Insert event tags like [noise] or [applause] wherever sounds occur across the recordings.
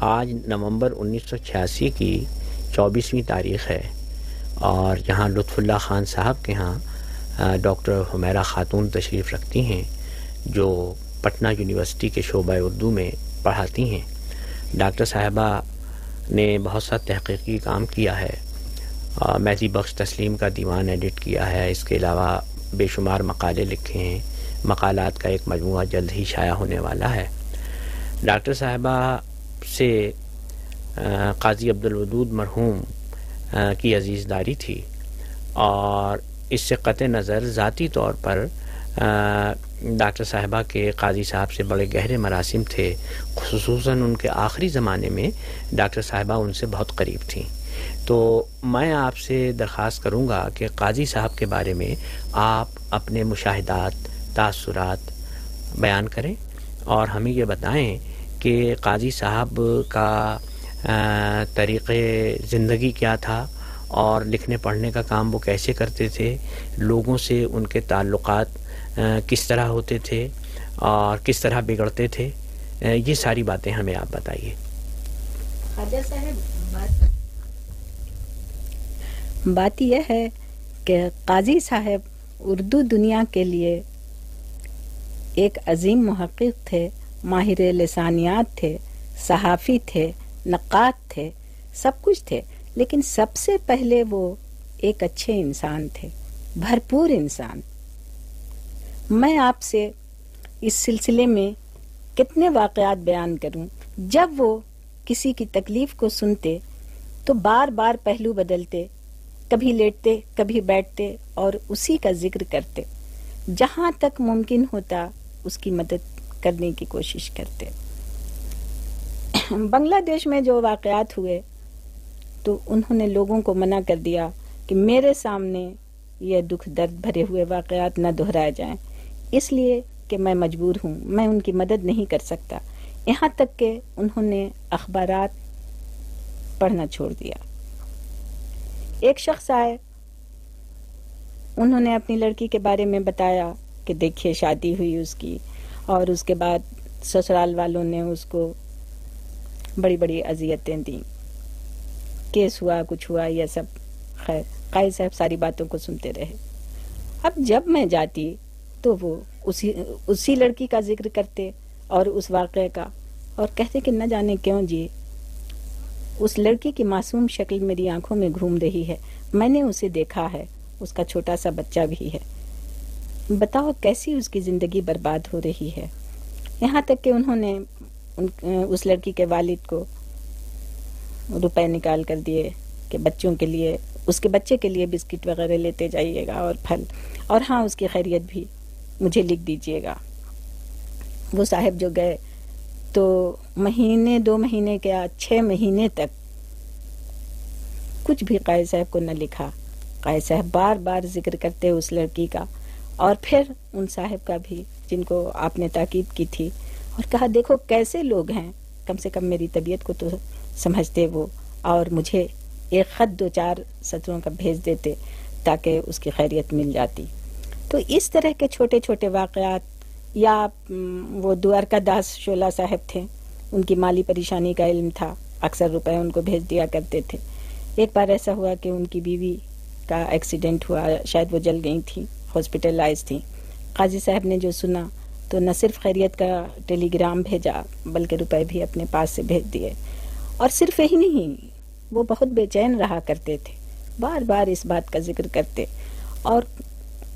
آج نومبر انیس سو چھیاسی کی چوبیسویں تاریخ ہے اور یہاں لطف اللہ خان صاحب کے ہاں ڈاکٹر حمیرہ خاتون تشریف رکھتی ہیں، جو پٹنہ یونیورسٹی کے شعبہ اردو میں پڑھاتی ہیں۔ ڈاکٹر صاحبہ نے بہت سا تحقیقی کام کیا ہے۔ میزی بخش تسلیم کا دیوان ایڈٹ کیا ہے۔ اس کے علاوہ بے شمار مقالے لکھے ہیں۔ مقالات کا ایک مجموعہ جلد ہی شائع ہونے والا ہے۔ ڈاکٹر صاحبہ سے قاضی عبدالودود مرحوم کی عزیز داری تھی اور اس سے قطع نظر ذاتی طور پر ڈاکٹر صاحبہ کے قاضی صاحب سے بڑے گہرے مراسم تھے، خصوصاً ان کے آخری زمانے میں ڈاکٹر صاحبہ ان سے بہت قریب تھیں۔ تو میں آپ سے درخواست کروں گا کہ قاضی صاحب کے بارے میں آپ اپنے مشاہدات، تاثرات بیان کریں اور ہمیں یہ بتائیں کہ قاضی صاحب کا طریقِ زندگی کیا تھا اور لکھنے پڑھنے کا کام وہ کیسے کرتے تھے، لوگوں سے ان کے تعلقات کس طرح ہوتے تھے اور کس طرح بگڑتے تھے یہ ساری باتیں ہمیں آپ بتائیے۔ صاحب بات یہ ہے کہ قاضی صاحب اردو دنیا کے لیے ایک عظیم محقق تھے۔ ماہر لسانیات تھے، صحافی تھے نقات تھے، سب کچھ تھے، لیکن سب سے پہلے وہ ایک اچھے انسان تھے، بھرپور انسان۔ میں آپ سے اس سلسلے میں کتنے واقعات بیان کروں؟ جب وہ کسی کی تکلیف کو سنتے تو بار بار پہلو بدلتے، کبھی لیٹتے، کبھی بیٹھتے اور اسی کا ذکر کرتے۔ جہاں تک ممکن ہوتا اس کی مدد کرنے کی کوشش کرتے بنگلہ دیش میں جو واقعات ہوئے، تو انہوں نے لوگوں کو منع کر دیا کہ میرے سامنے یہ دکھ درد بھرے ہوئے واقعات نہ دہرائے جائیں۔ اس لیے کہ میں مجبور ہوں، میں ان کی مدد نہیں کر سکتا۔ یہاں تک کہ انہوں نے اخبارات پڑھنا چھوڑ دیا۔ ایک شخص آئے، انہوں نے اپنی لڑکی کے بارے میں بتایا کہ دیکھیے، شادی ہوئی اس کی۔ اور اس کے بعد سسرال والوں نے اس کو بڑی بڑی اذیتیں دیں۔ کیس ہوا، کچھ ہوا، یہ سب۔ خیر، قائد صاحب ساری باتوں کو سنتے رہے۔ اب جب میں جاتی تو وہ اسی اسی لڑکی کا ذکر کرتے اور اس واقعے کا۔ اور کہتے کہ نہ جانے کیوں جی اس لڑکی کی معصوم شکل میری آنکھوں میں گھوم رہی ہے۔ میں نے اسے دیکھا ہے۔ اس کا چھوٹا سا بچہ بھی ہے۔ بتاؤ کیسی اس کی زندگی برباد ہو رہی ہے؟ یہاں تک کہ انہوں نے اس لڑکی کے والد کو روپے نکال کر دیے کہ بچوں کے لیے، اس کے بچے کے لیے بسکٹ وغیرہ لیتے جائیے گا اور پھل۔ اور ہاں اس کی خیریت بھی مجھے لکھ دیجیے گا۔ وہ صاحب جو گئے تو مہینے، دو مہینے کے چھ مہینے تک کچھ بھی قائد صاحب کو نہ لکھا۔ قائد صاحب بار بار ذکر کرتے اس لڑکی کا۔ اور پھر ان صاحب کا بھی جن کو آپ نے تاکید کی تھی اور کہا، دیکھو کیسے لوگ ہیں۔ کم سے کم میری طبیعت کو تو سمجھتے وہ اور مجھے ایک خط دو چار سطروں کا بھیج دیتے تاکہ اس کی خیریت مل جاتی۔ تو اس طرح کے چھوٹے چھوٹے واقعات یا وہ دوارکا داس شولا صاحب تھے۔ ان کی مالی پریشانی کا علم تھا۔ اکثر روپے ان کو بھیج دیا کرتے تھے۔ ایک بار ایسا ہوا کہ ان کی بیوی کا ایکسیڈنٹ ہوا، شاید وہ جل گئی تھی ہاسپٹلائز تھی قاضی صاحب نے جو سنا تو نہ صرف خیریت کا ٹیلی گرام بھیجا بلکہ روپے بھی اپنے پاس سے بھیج دیے اور صرف یہی نہیں وہ بہت بے چین رہا کرتے تھے بار بار اس بات کا ذکر کرتے اور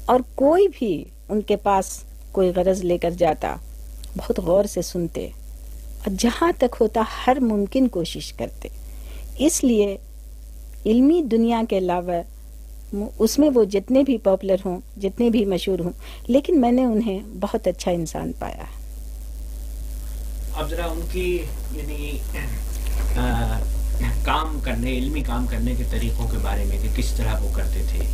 اور کوئی بھی ان کے پاس کوئی غرض لے کر جاتا بہت غور سے سنتے اور جہاں تک ہوتا ہر ممکن کوشش کرتے اس لیے علمی دنیا کے علاوہ اس میں وہ جتنے بھی پاپولر ہوں جتنے بھی مشہور ہوں لیکن میں نے انہیں بہت اچھا انسان پایا۔ اب ذرا ان کی یعنی کام کرنے علمی کام کرنے کے طریقوں کے بارے میں کہ کس طرح وہ کرتے تھے۔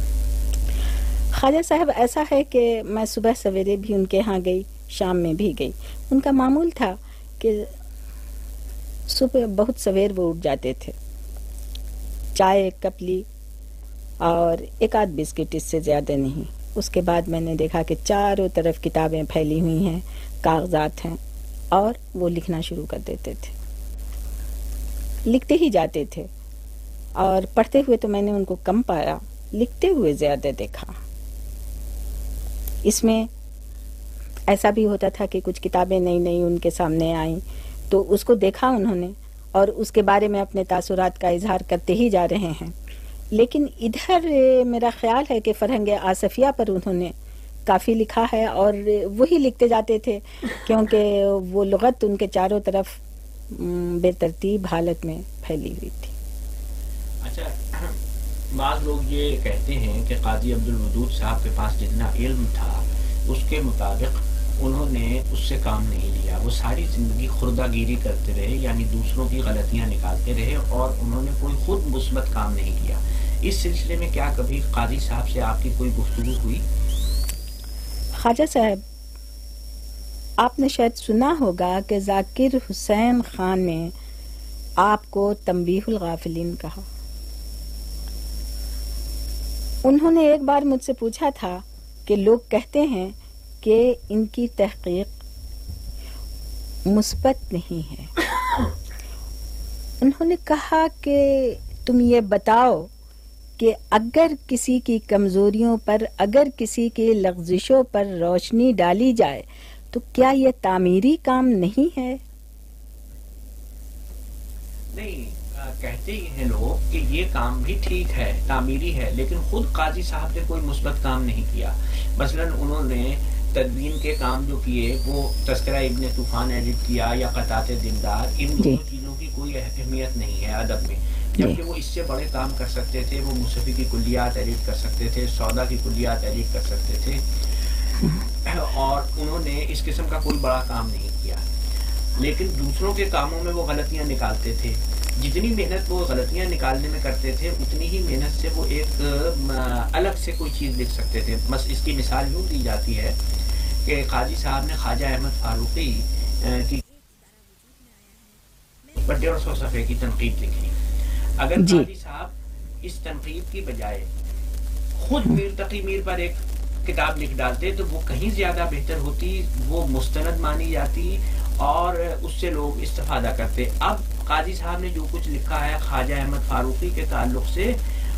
خواجہ صاحب ایسا ہے کہ میں صبح سویرے بھی ان کے ہاں گئی شام میں بھی گئی۔ ان کا معمول تھا کہ صبح بہت سویر وہ اٹھ جاتے تھے۔ چائے ایک کپ لی اور ایک آدھ بسکٹ اس سے زیادہ نہیں۔ اس کے بعد میں نے دیکھا کہ چاروں طرف کتابیں پھیلی ہوئی ہیں، کاغذات ہیں اور وہ لکھنا شروع کر دیتے تھے۔ لکھتے ہی جاتے تھے۔ اور پڑھتے ہوئے تو میں نے ان کو کم پایا، لکھتے ہوئے زیادہ دیکھا۔ اس میں ایسا بھی ہوتا تھا کہ کچھ کتابیں نئی نئی ان کے سامنے آئیں تو اس کو دیکھا انہوں نے اور اس کے بارے میں اپنے تاثرات کا اظہار کرتے ہی جا رہے ہیں۔ لیکن ادھر میرا خیال ہے کہ فرہنگ آصفیہ پر انہوں نے کافی لکھا ہے اور وہی لکھتے جاتے تھے کیونکہ وہ لغت ان کے چاروں طرف بے ترتیب حالت میں پھیلی ہوئی تھی۔ اچھا بعض لوگ یہ کہتے ہیں کہ قاضی عبد الودود صاحب کے پاس جتنا علم تھا، اس کے مطابق انہوں نے اس سے کام نہیں لیا۔ وہ ساری زندگی خوردہ گیری کرتے رہے یعنی دوسروں کی غلطیاں نکالتے رہے اور انہوں نے کوئی خود مثبت کام نہیں کیا۔ اس سلسلے میں کیا کبھی قاضی صاحب سے آپ کی کوئی گفتگو ہوئی؟ خواجہ صاحب، آپ نے شاید سنا ہوگا کہ ذاکر حسین خان نے آپ کو تنبیہ الغافلین کہا۔ انہوں نے ایک بار مجھ سے پوچھا تھا کہ لوگ کہتے ہیں کہ ان کی تحقیق مثبت نہیں ہے۔ انہوں نے کہا کہ تم یہ بتاؤ کہ اگر کسی کی کمزوریوں پر اگر کسی کی لغزشوں پر روشنی ڈالی جائے تو کیا یہ تعمیری کام نہیں ہے؟ نہیں کہتے ہی ہیں لوگ کہ یہ کام بھی ٹھیک ہے تعمیری ہے لیکن خود قاضی صاحب نے کوئی مثبت کام نہیں کیا۔ مثلا انہوں نے تدوین کے کام جو کیے وہ تذکرہ ابن طوفان ایڈٹ کیا یا قطعات دلدار ان جی۔ دونوں چیزوں کی کوئی اہمیت نہیں ہے ادب میں۔ جی جی۔ جبکہ وہ اس سے بڑے کام کر سکتے تھے، وہ مصفی کی کلیات ایڈٹ کر سکتے تھے، سودا کی کلیات ایڈٹ کر سکتے تھے۔ اور انہوں نے اس قسم کا کوئی بڑا کام نہیں کیا۔ لیکن دوسروں کے کاموں میں وہ غلطیاں نکالتے تھے۔ جتنی محنت وہ غلطیاں نکالنے میں کرتے تھے، اتنی ہی محنت سے وہ ایک الگ سے کوئی چیز لکھ سکتے تھے۔ بس اس کی مثال یوں دی جاتی ہے کہ قاضی صاحب نے خواجہ احمد فاروقی کی ڈیڑھ سو صفحے کی تنقید لکھی۔ اگر جی۔ صاحب اس تنقید کی بجائے خود میر تقی میر پر ایک کتاب لکھ ڈالتے تو وہ کہیں زیادہ بہتر ہوتی وہ مستند مانی جاتی اور اس سے لوگ استفادہ کرتے۔ اب قاضی صاحب نے جو کچھ لکھا ہے خواجہ احمد فاروقی کے تعلق سے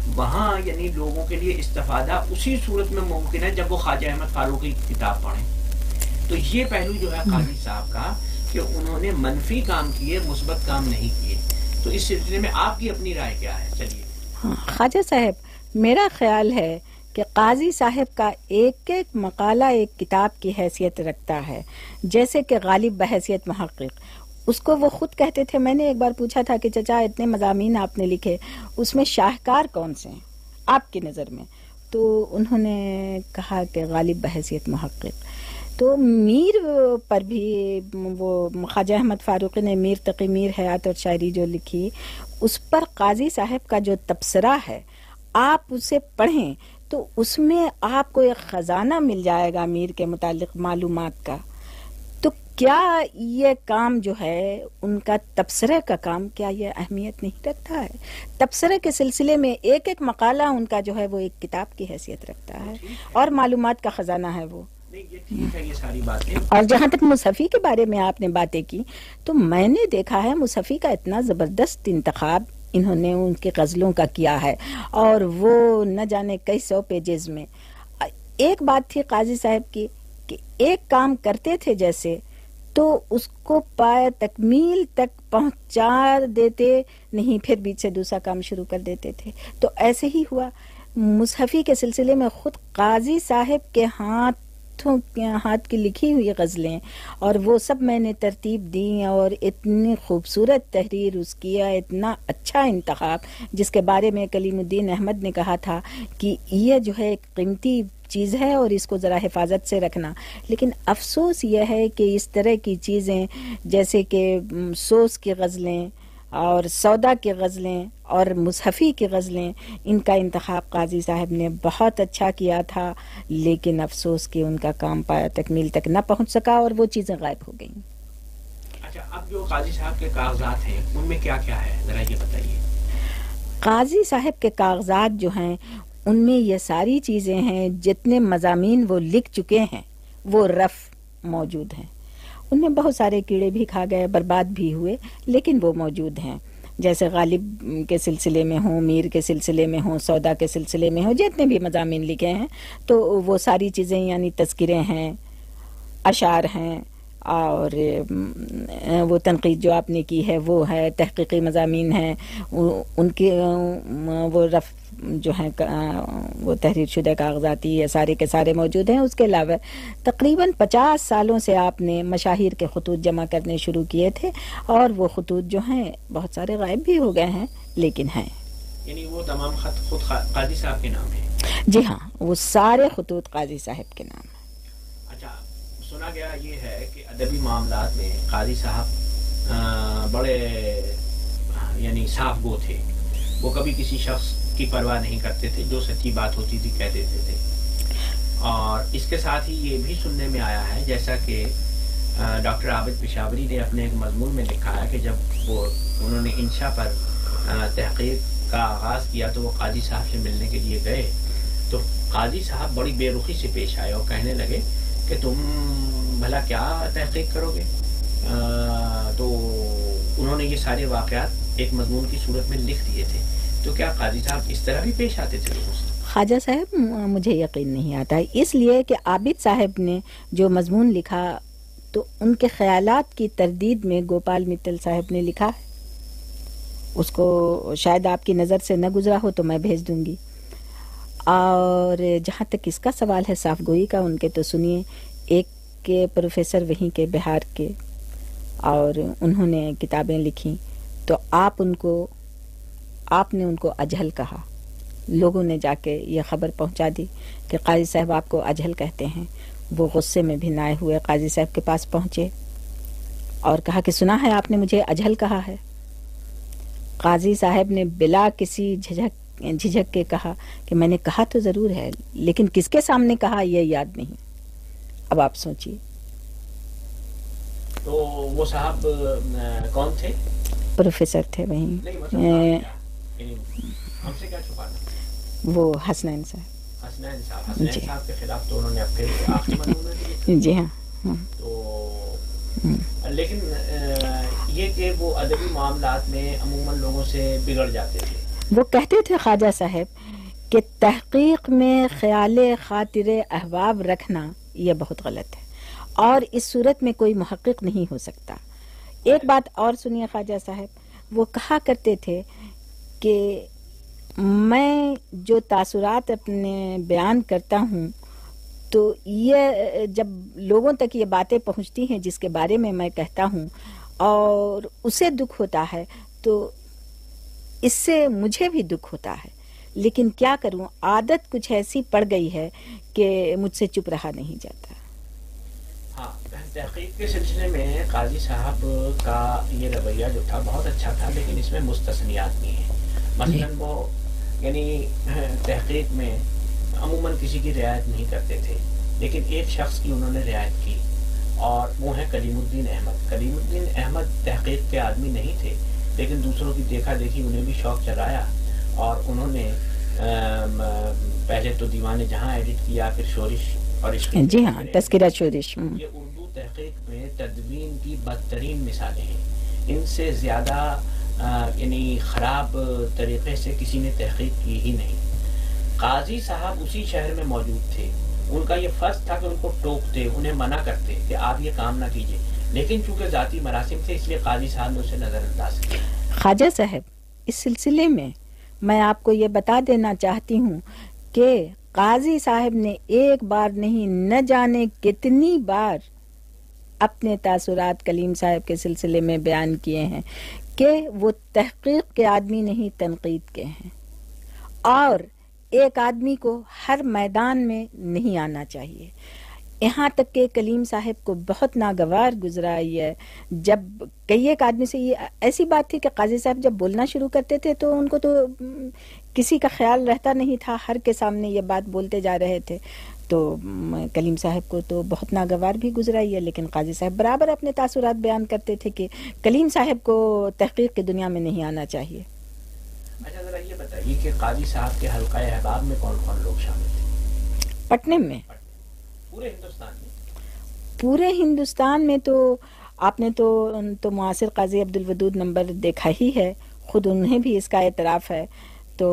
وہاں یعنی لوگوں کے لیے استفادہ اسی صورت میں ممکن ہے جب وہ خواجہ احمد فاروقی کی کتاب پڑھیں۔ تو یہ پہلو جو ہے قاضی صاحب کا کہ انہوں نے منفی کام کیے مثبت کام نہیں کیے۔ تو اس سلسلے میں آپ کی اپنی رائے کیا ہے؟ چلیے۔ ہاں، خواجہ صاحب میرا خیال ہے کہ قاضی صاحب کا ایک ایک مقالہ ایک کتاب کی حیثیت رکھتا ہے۔ جیسے کہ غالب بحیثیت محقق۔ اس کو وہ خود کہتے تھے میں نے ایک بار پوچھا تھا کہ چچا اتنے مضامین آپ نے لکھے اس میں شاہکار کون سے ہیں؟ آپ کی نظر میں۔ تو انہوں نے کہا کہ غالب بحثیت محقق۔ تو میر پر بھی وہ خواجہ احمد فاروقی نے میر تقی میر حیات اور شاعری جو لکھی اس پر قاضی صاحب کا جو تبصرہ ہے آپ اسے پڑھیں تو اس میں آپ کو ایک خزانہ مل جائے گا میر کے متعلق معلومات کا۔ کیا یہ کام جو ہے ان کا تبصرہ کا کام کیا یہ اہمیت نہیں رکھتا ہے؟ تبصرے کے سلسلے میں ایک ایک مقالہ ان کا جو ہے وہ ایک کتاب کی حیثیت رکھتا ہے اور معلومات کا خزانہ ہے وہ۔ اور جہاں تک مصحفی کے بارے میں آپ نے باتیں کی، تو میں نے دیکھا ہے مصحفی کا اتنا زبردست انتخاب انہوں نے ان کے غزلوں کا کیا ہے، اور وہ نہ جانے کئی سو پیجز میں۔ ایک بات تھی قاضی صاحب کی کہ ایک کام کرتے تھے جیسے، تو اس کو پائے تکمیل تک پہنچا دیتے نہیں، پھر بیچ سے دوسرا کام شروع کر دیتے تھے۔ تو ایسے ہی ہوا۔ مصحفی کے سلسلے میں خود قاضی صاحب کے ہاتھ ہاتھوں ہاتھ کی لکھی ہوئی غزلیں۔ اور وہ سب میں نے ترتیب دی اور اتنی خوبصورت تحریر اس کیا اتنا اچھا انتخاب۔ جس کے بارے میں کلیم الدین احمد نے کہا تھا کہ یہ جو ہے ایک قیمتی چیز ہے اور اس کو ذرا حفاظت سے رکھنا۔ لیکن افسوس یہ ہے کہ اس طرح کی چیزیں، جیسے کہ سوس کی غزلیں اور سودا کی غزلیں اور مصحفی کی غزلیں ان کا انتخاب قاضی صاحب نے بہت اچھا کیا تھا لیکن افسوس کہ ان کا کام پایا تکمیل تک نہ پہنچ سکا اور وہ چیزیں غائب ہو گئیں۔ اچھا اب جو قاضی صاحب کے کاغذات ہیں ان میں کیا کیا ہے؟ ذرا یہ بتائیے۔ قاضی صاحب کے کاغذات جو ہیں ان میں یہ ساری چیزیں ہیں جتنے مضامین وہ لکھ چکے ہیں وہ رف موجود ہیں۔ ان میں بہت سارے کیڑے بھی کھا گئے، برباد بھی ہوئے، لیکن وہ موجود ہیں۔ جیسے غالب کے سلسلے میں ہوں، میر کے سلسلے میں ہوں، سودا کے سلسلے میں ہوں، جتنے بھی مضامین لکھے ہیں، تو وہ ساری چیزیں یعنی تذکرے ہیں، اشعار ہیں۔ اور وہ تنقید جو آپ نے کی ہے وہ ہے تحقیقی مضامین ہیں ان کے وہ رف جو ہیں وہ تحریر شدہ کاغذاتی یا سارے کے سارے موجود ہیں۔ اس کے علاوہ تقریباً پچاس سالوں سے آپ نے مشاہیر کے خطوط جمع کرنے شروع کیے تھے اور وہ خطوط جو ہیں بہت سارے غائب بھی ہو گئے ہیں لیکن ہیں۔ یعنی وہ تمام خط خود قاضی صاحب کے نام ہیں؟ جی ہاں وہ سارے خطوط قاضی صاحب کے نام ہیں۔ اچھا سنا گیا یہ ہے کہ ادبی معاملات میں قاضی صاحب بڑے یعنی صاف گو تھے۔ وہ کبھی کسی شخص کی پرواہ نہیں کرتے تھے، جو سچی بات ہوتی تھی کہہ دیتے تھے۔ اور اس کے ساتھ ہی یہ بھی سننے میں آیا ہے، جیسا کہ ڈاکٹر عابد پشاوری نے اپنے ایک مضمون میں لکھا ہے کہ جب وہ، انہوں نے انشا پر تحقیق کا آغاز کیا تو وہ قاضی صاحب سے ملنے کے لیے گئے تو قاضی صاحب بڑی بے رخی سے پیش آئے اور کہنے لگے کہ تم بھلا کیا تحقیق کرو گے؟ تو انہوں نے یہ سارے واقعات ایک مضمون کی صورت میں لکھ دیے تھے۔ تو کیا قاضی صاحب اس طرح بھی پیش آتے تھے لوگوں سے؟ خواجہ صاحب مجھے یقین نہیں آتا۔ ہے اس لیے کہ عابد صاحب نے جو مضمون لکھا، تو ان کے خیالات کی تردید میں گوپال متل صاحب نے لکھا ہے۔ اس کو شاید آپ کی نظر سے نہ گزرا ہو تو میں بھیج دوں گی۔ اور جہاں تک اس کا سوال ہے، صاف گوئی کا، ان کے تو سنیے، ایک کے پروفیسر وہیں کے بہار کے، اور انہوں نے کتابیں لکھی۔ تو آپ ان کو، آپ نے ان کو اجہل کہا۔ لوگوں نے جا کے یہ خبر پہنچا دی کہ قاضی صاحب آپ کو اجہل کہتے ہیں۔ وہ غصے میں بھی نائے ہوئے قاضی صاحب کے پاس پہنچے اور کہا کہ سنا ہے، آپ نے مجھے اجہل کہا ہے۔ قاضی صاحب نے بلا کسی جھجک جھجک کے کہا کہ میں نے کہا تو ضرور ہے لیکن کس کے سامنے کہا یہ یاد نہیں۔ اب آپ سوچیے تو وہ صاحب کون تھے؟ پروفیسر تھے وہیں۔ وہ حسنین صاحب۔ جی۔ ہاں۔ لیکن یہ کہ وہ ادبی معاملات میں عموماً لوگوں سے بگڑ جاتے تھے۔ وہ کہتے تھے خواجہ صاحب کہ تحقیق میں خیال خاطر احباب رکھنا یہ بہت غلط ہے اور اس صورت میں کوئی محقق نہیں ہو سکتا۔ ایک بات اور سنیے خواجہ صاحب، وہ کہا کرتے تھے کہ میں جو تاثرات اپنے بیان کرتا ہوں تو یہ جب لوگوں تک یہ باتیں پہنچتی ہیں جس کے بارے میں میں کہتا ہوں اور اسے دکھ ہوتا ہے تو اس سے مجھے بھی دکھ ہوتا ہے۔ لیکن کیا کروں؟ عادت کچھ ایسی پڑ گئی ہے کہ مجھ سے چپ رہا نہیں جاتا۔ ہاں تحقیق کے سلسلے میں قاضی صاحب کا یہ رویہ جو تھا بہت اچھا تھا لیکن اس میں مستثنیات بھی ہیں۔ مثلاً جی۔ وہ یعنی تحقیق میں عموماً کسی کی رعایت نہیں کرتے تھے لیکن ایک شخص کی انہوں نے رعایت کی اور وہ ہیں کلیم الدین احمد۔ کلیم الدین احمد تحقیق کے آدمی نہیں تھے لیکن دوسروں کی دیکھا دیکھی انہیں بھی شوق چلایا اور انہوں نے پہلے تو دیوان جہاں ایڈٹ کیا پھر شورش اور جی ہاں تذکرہ شورش یہ اردو تحقیق میں تدوین کی بدترین مثالیں ہیں۔ ان سے زیادہ یعنی خراب طریقے سے کسی نے تحقیق کی ہی نہیں۔ قاضی صاحب اسی شہر میں موجود تھے۔ ان کا یہ فرض تھا کہ ان کو ٹوکتے انہیں منع کرتے کہ آپ یہ کام نہ کیجیے لیکن چونکہ ذاتی مراسم تھے، اس لیے قاضی صاحب نے اسے نظر انداز کیا۔ خواجہ صاحب، اس سلسلے میں میں آپ کو یہ بتا دینا چاہتی ہوں کہ قاضی صاحب نے ایک بار نہیں، نہ جانے کتنی بار اپنے تاثرات کلیم صاحب کے سلسلے میں بیان کیے ہیں کہ وہ تحقیق کے آدمی نہیں، تنقید کے ہیں۔ اور ایک آدمی کو ہر میدان میں نہیں آنا چاہیے۔ یہاں تک کہ کلیم صاحب کو بہت ناگوار گزرا ہے جب کئی ایک آدمی سے یہ ایسی بات تھی کہ قاضی صاحب جب بولنا شروع کرتے تھے تو ان کو تو کسی کا خیال رہتا نہیں تھا ہر کے سامنے یہ بات بولتے جا رہے تھے۔ تو کلیم صاحب کو تو بہت ناگوار بھی گزرا ہی ہے لیکن قاضی صاحب برابر اپنے تاثرات بیان کرتے تھے کہ کلیم صاحب کو تحقیق کی دنیا میں نہیں آنا چاہیے۔ اچھا ذرا یہ بتائیے کہ قاضی صاحب کے حلقہ احباب میں کون کون لوگ شامل تھے؟ پٹنے میں۔ پورے ہندوستان میں؟ پورے ہندوستان میں تو آپ نے تو تو معاصر قاضی عبد الودود نمبر دیکھا ہی ہے خود انہیں بھی اس کا اعتراف ہے۔ تو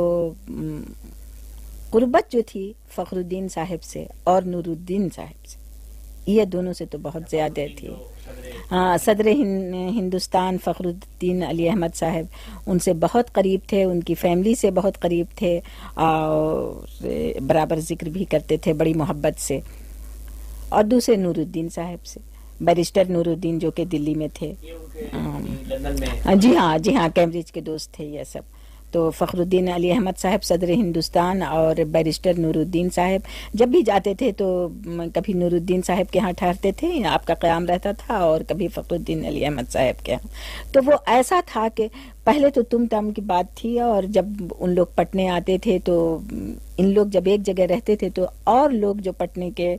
قربت جو تھی فخر الدین صاحب سے اور نور الدین صاحب سے یہ دونوں سے تو بہت زیادہ تھی۔ ہاں صدر ہندوستان فخر الدین علی احمد صاحب ان سے بہت قریب تھے ان کی فیملی سے بہت قریب تھے اور برابر ذکر بھی کرتے تھے بڑی محبت سے۔ اور دوسرے نور الدین صاحب سے بیرسٹر نور الدین جو کہ دلی میں تھے۔ جی ہاں جی ہاں کیمبرج کے دوست تھے یہ سب۔ تو فخر الدین علی احمد صاحب، صدر ہندوستان اور بیرسٹر نور الدین صاحب۔ جب بھی جاتے تھے تو کبھی نور الدین صاحب کے ہاں ٹھہرتے تھے، آپ کا قیام رہتا تھا اور کبھی فخر الدین علی احمد صاحب کے ہاں۔ تو وہ ایسا تھا کہ پہلے تو تم تم کی بات تھی اور جب ان لوگ پٹنے آتے تھے تو ان لوگ جب ایک جگہ رہتے تھے تو اور لوگ جو پٹنے کے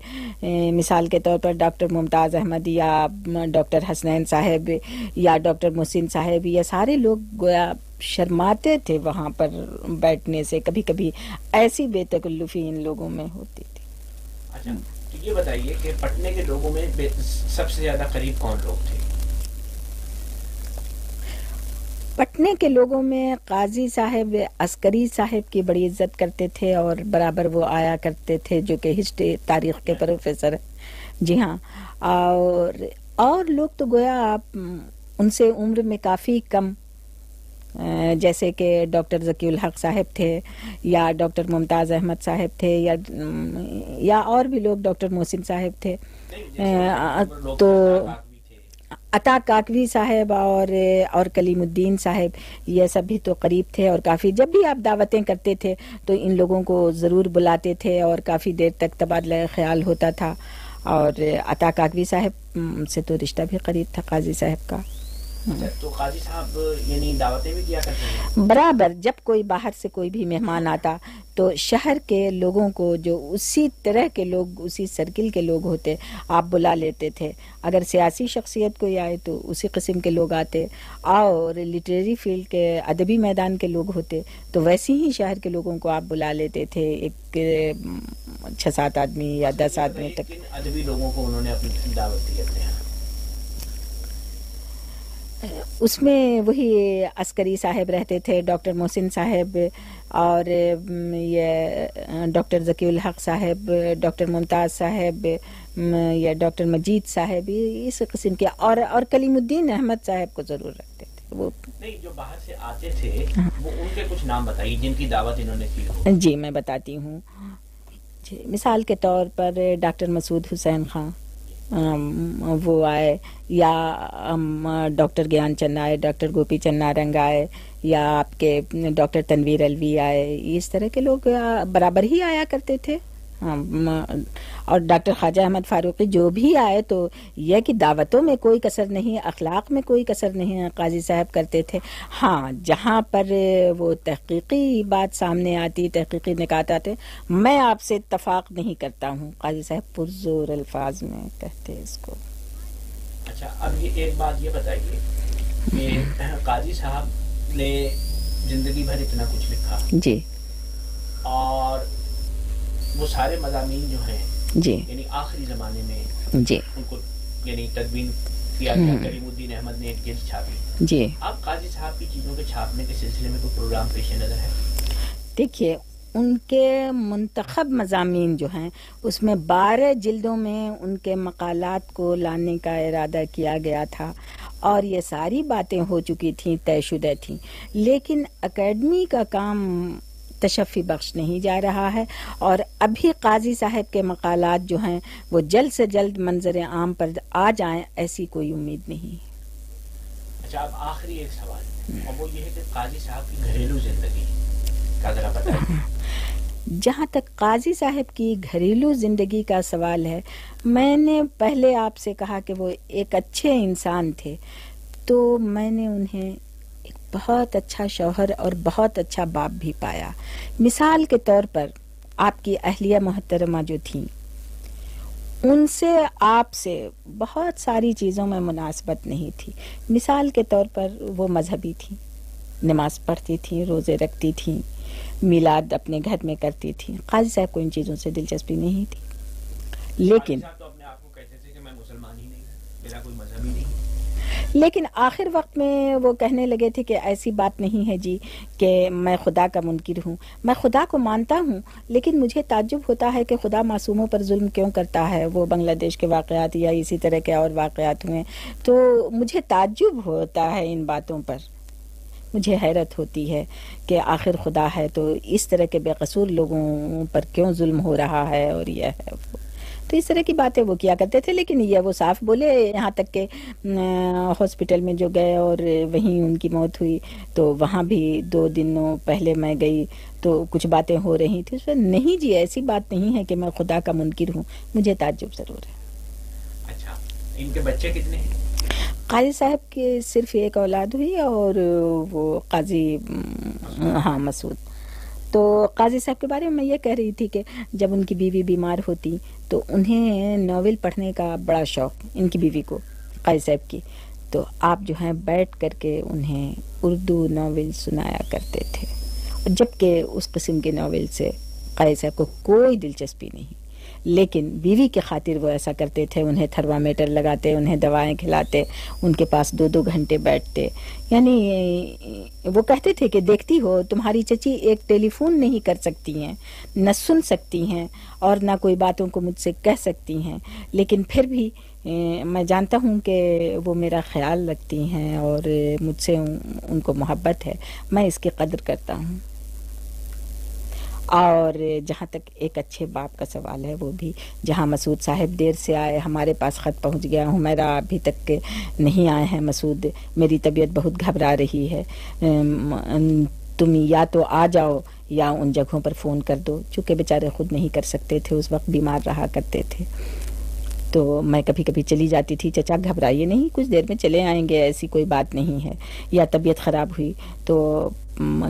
مثال کے طور پر ڈاکٹر ممتاز احمد یا ڈاکٹر حسنین صاحب یا ڈاکٹر محسن صاحب یہ سارے لوگ گویا شرماتے تھے وہاں پر بیٹھنے سے کبھی کبھی ایسی بے تکلفی ان لوگوں میں ہوتی تھی۔ اچھا یہ بتائیے کہ پٹنے کے لوگوں میں سب سے زیادہ قریب کون لوگ تھے؟ پٹنے کے لوگوں میں قاضی صاحب عسکری صاحب کی بڑی عزت کرتے تھے اور برابر وہ آیا کرتے تھے جو کہ ہسٹری تاریخ کے پروفیسر جی ہاں اور اور لوگ تو گویا آپ ان سے عمر میں کافی کم جیسے کہ ڈاکٹر ذکی الحق صاحب تھے یا ڈاکٹر ممتاز احمد صاحب تھے یا یا اور بھی لوگ ڈاکٹر محسن صاحب تھے۔ تو عطا کاکوی صاحب اور اور کلیم الدین صاحب یہ سب بھی تو قریب تھے اور کافی جب بھی آپ دعوتیں کرتے تھے تو ان لوگوں کو ضرور بلاتے تھے اور کافی دیر تک تبادلہ خیال ہوتا تھا۔ اور عطا کاکوی صاحب سے تو رشتہ بھی قریب تھا قاضی صاحب کا۔ یعنی برابر جب کوئی باہر سے کوئی بھی مہمان آتا تو شہر کے لوگوں کو جو اسی طرح کے لوگ اسی سرکل کے لوگ ہوتے آپ بلا لیتے تھے۔ اگر سیاسی شخصیت کوئی آئے تو اسی قسم کے لوگ آتے۔ اور لٹریری فیلڈ کے ادبی میدان کے لوگ ہوتے تو ویسے ہی شہر کے لوگوں کو آپ بلا لیتے تھے۔ ایک چھ سات آدمی یا دس آدمی تک۔ ادبی لوگوں کو انہوں نے اپنی دعوت دی اس میں وہی عسکری صاحب رہتے تھے ڈاکٹر محسن صاحب اور یہ ڈاکٹر ذکی الحق صاحب ڈاکٹر ممتاز صاحب یا ڈاکٹر مجید صاحب اس قسم کے اور اور کلیم الدین احمد صاحب کو ضرور رکھتے تھے۔ وہ جو باہر سے آتے تھے وہ ان کے کچھ نام بتائیے جن کی دعوت انہوں نے کی جی میں بتاتی ہوں۔ جی مثال کے طور پر ڈاکٹر مسعود حسین خان۔ وہ آئے، یا ڈاکٹر گیان چند آئے، ڈاکٹر گوپی چنا نارنگ آئے، یا آپ کے ڈاکٹر تنویر الوی آئے، اس طرح کے لوگ برابر ہی آیا کرتے تھے۔ اور ڈاکٹر خواجہ احمد فاروقی جو بھی آئے تو یہ کہ دعوتوں میں کوئی کثر نہیں اخلاق میں کوئی کثر نہیں قاضی صاحب کرتے تھے۔ ہاں جہاں پر وہ تحقیقی بات سامنے آتی تحقیقی نکات آتے میں آپ سے اتفاق نہیں کرتا ہوں۔ قاضی صاحب پرزور الفاظ میں کہتے اس کو۔ اچھا اب یہ ایک بات یہ بتائیے کہ قاضی صاحب نے زندگی بھر اتنا کچھ لکھا جی۔ اور وہ سارے مضامین جو ہیں جی۔ یعنی آخری زمانے میں جی۔ ان کو یعنی تدوین کیا گیا کریم الدین احمد نے ایک جلد چھاپی۔ جی۔ اب قاضی صاحب کی چیزوں کے چھاپنے کے سلسلے میں کوئی پروگرام پیش نظر ہے؟ دیکھیے ان کے منتخب مضامین جو ہیں اس میں بارہ جلدوں میں ان کے مقالات کو لانے کا ارادہ کیا گیا تھا اور یہ ساری باتیں ہو چکی تھیں طے شدہ تھیں۔ لیکن اکیڈمی کا کام تشفی بخش نہیں جا رہا ہے اور ابھی قاضی صاحب کے مقالات جو ہیں وہ جلد سے جلد منظر عام پر آ جائیں ایسی کوئی امید نہیں۔ اچھا اب آخری ایک سوال۔ اور وہ یہ ہے کہ قاضی صاحب کی گھریلو زندگی کا ذرا بتائیں۔ جہاں تک قاضی صاحب کی گھریلو زندگی کا سوال ہے میں نے پہلے آپ سے کہا کہ وہ ایک اچھے انسان تھے تو میں نے انہیں بہت اچھا شوہر اور بہت اچھا باپ بھی پایا۔ مثال کے طور پر آپ کی اہلیہ محترمہ جو تھیں، ان سے آپ سے بہت ساری چیزوں میں مناسبت نہیں تھی۔ مثال کے طور پر وہ مذہبی تھیں، نماز پڑھتی تھیں، روزے رکھتی تھیں، میلاد اپنے گھر میں کرتی تھیں۔ قاضی صاحب کو ان چیزوں سے دلچسپی نہیں تھی۔ لیکن لیکن آخر وقت میں وہ کہنے لگے تھے کہ ایسی بات نہیں ہے جی کہ میں خدا کا منکر ہوں۔ میں خدا کو مانتا ہوں، لیکن مجھے تعجب ہوتا ہے کہ خدا معصوموں پر ظلم کیوں کرتا ہے۔ وہ بنگلہ دیش کے واقعات یا اسی طرح کے اور واقعات ہوئے۔ تو مجھے تعجب ہوتا ہے ان باتوں پر۔ مجھے حیرت ہوتی ہے کہ آخر خدا ہے تو اس طرح کے بے قصور لوگوں پر کیوں ظلم ہو رہا ہے اور یہ ہے۔ وہ تو اس طرح کی باتیں وہ کیا کرتے تھے لیکن یہ وہ صاف بولے یہاں تک کہ ہاسپٹل میں جو گئے اور وہیں ان کی موت ہوئی تو وہاں بھی دو دنوں پہلے میں گئی تو کچھ باتیں ہو رہی تھی اس پر نہیں جی ایسی بات نہیں ہے کہ میں خدا کا منکر ہوں مجھے تعجب ضرور ہے۔ اچھا ان کے بچے کتنے ہیں؟ قاضی صاحب کی صرف ایک اولاد ہوئی اور وہ قاضی ہاں مسعود۔ تو قاضی صاحب کے بارے میں میں یہ کہہ رہی تھی کہ جب ان کی بیوی بیمار ہوتی تو انہیں ناول پڑھنے کا بڑا شوق ان کی بیوی کو، قاضی صاحب کی۔ تو آپ جو ہیں بیٹھ کر کے انہیں اردو ناول سنایا کرتے تھے۔ جبکہ اس قسم کے ناول سے قاضی صاحب کو کوئی دلچسپی نہیں۔ لیکن بیوی کے خاطر وہ ایسا کرتے تھے، انہیں تھرما میٹر لگاتے، انہیں دوائیں کھلاتے، ان کے پاس دو دو گھنٹے بیٹھتے۔ یعنی وہ کہتے تھے کہ دیکھتی ہو، تمہاری چچی ایک ٹیلی فون نہیں کر سکتی ہیں، نہ سن سکتی ہیں اور نہ کوئی باتوں کو مجھ سے کہہ سکتی ہیں۔ لیکن پھر بھی میں جانتا ہوں کہ وہ میرا خیال رکھتی ہیں اور مجھ سے ان کو محبت ہے۔ میں اس کی قدر کرتا ہوں۔ اور جہاں تک ایک اچھے باپ کا سوال ہے، وہ بھی جہاں مسعود صاحب دیر سے آئے، ہمارے پاس خط پہنچ گیا ہوں میرا ابھی تک نہیں آئے ہیں۔ مسعود، میری طبیعت بہت گھبرا رہی ہے۔ تم یا تو آ جاؤ یا ان جگہوں پر فون کر دو۔ چونکہ بیچارے خود نہیں کر سکتے تھے، اس وقت بیمار رہا کرتے تھے۔ تو میں کبھی کبھی چلی جاتی تھی۔ چچا، گھبرائیے نہیں، کچھ دیر میں چلے آئیں گے، ایسی کوئی بات نہیں ہے۔ یا طبیعت خراب ہوئی تو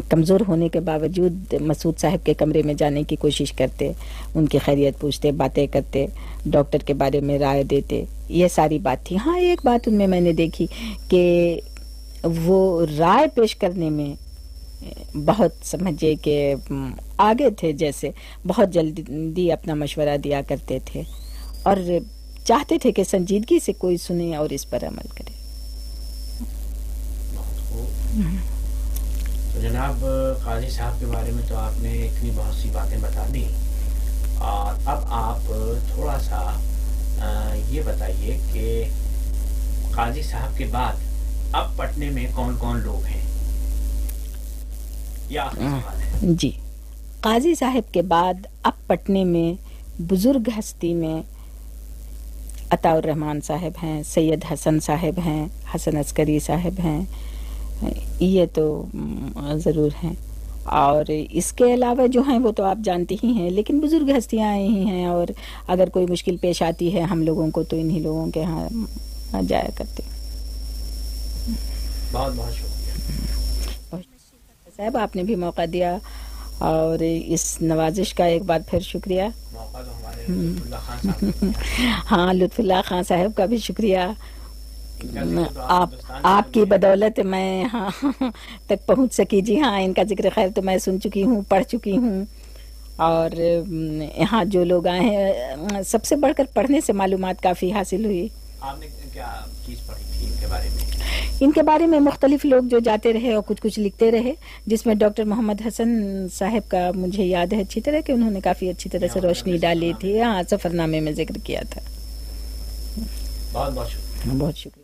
کمزور ہونے کے باوجود مسعود صاحب کے کمرے میں جانے کی کوشش کرتے، ان کی خیریت پوچھتے، باتیں کرتے، ڈاکٹر کے بارے میں رائے دیتے، یہ ساری بات تھی۔ ہاں ایک بات ان میں میں نے دیکھی کہ وہ رائے پیش کرنے میں بہت سمجھے کہ آگے تھے، جیسے بہت جلدی اپنا مشورہ دیا کرتے تھے اور چاہتے تھے کہ سنجیدگی سے کوئی سنے اور اس پر عمل کرے۔ ہاں۔ تو جناب قاضی صاحب کے بارے میں تو آپ نے اتنی بہت سی باتیں بتا دی۔ اور اب آپ تھوڑا سا یہ بتائیے کہ قاضی صاحب کے بعد اب پٹنے میں کون کون لوگ ہیں؟ یا جی۔ قاضی صاحب کے بعد اب پٹنے میں بزرگ ہستی میں عطا الرحمان صاحب ہیں سید حسن صاحب ہیں حسن عسکری صاحب ہیں یہ تو ضرور ہیں۔ اور اس کے علاوہ جو ہیں وہ تو آپ جانتے ہی ہیں لیکن بزرگ ہستیاں ہی ہیں اور اگر کوئی مشکل پیش آتی ہے ہم لوگوں کو تو انہی لوگوں کے ہاں جایا کرتے۔ بہت بہت شکریہ۔ صاحب آپ نے بھی موقع دیا اور اس نوازش کا ایک بار پھر شکریہ۔ ہاں لطف اللہ خان صاحب کا بھی شکریہ۔ آپ آپ کی بدولت میں ہاں [laughs] تک پہنچ سکی۔ جی ہاں ان کا ذکر خیر تو میں سن چکی ہوں پڑھ چکی ہوں۔ اور یہاں جو لوگ آئے ہیں سب سے بڑھ کر پڑھنے سے معلومات کافی حاصل ہوئی۔ ان کے بارے میں؟ مختلف لوگ جو جاتے رہے اور کچھ کچھ لکھتے رہے جس میں ڈاکٹر محمد حسن صاحب کا مجھے یاد ہے اچھی طرح کہ انہوں نے کافی اچھی طرح سے روشنی ڈالی تھی۔ ہاں سفر نامے میں ذکر کیا تھا۔ بہت بہت شکریہ۔ بہت شکریہ۔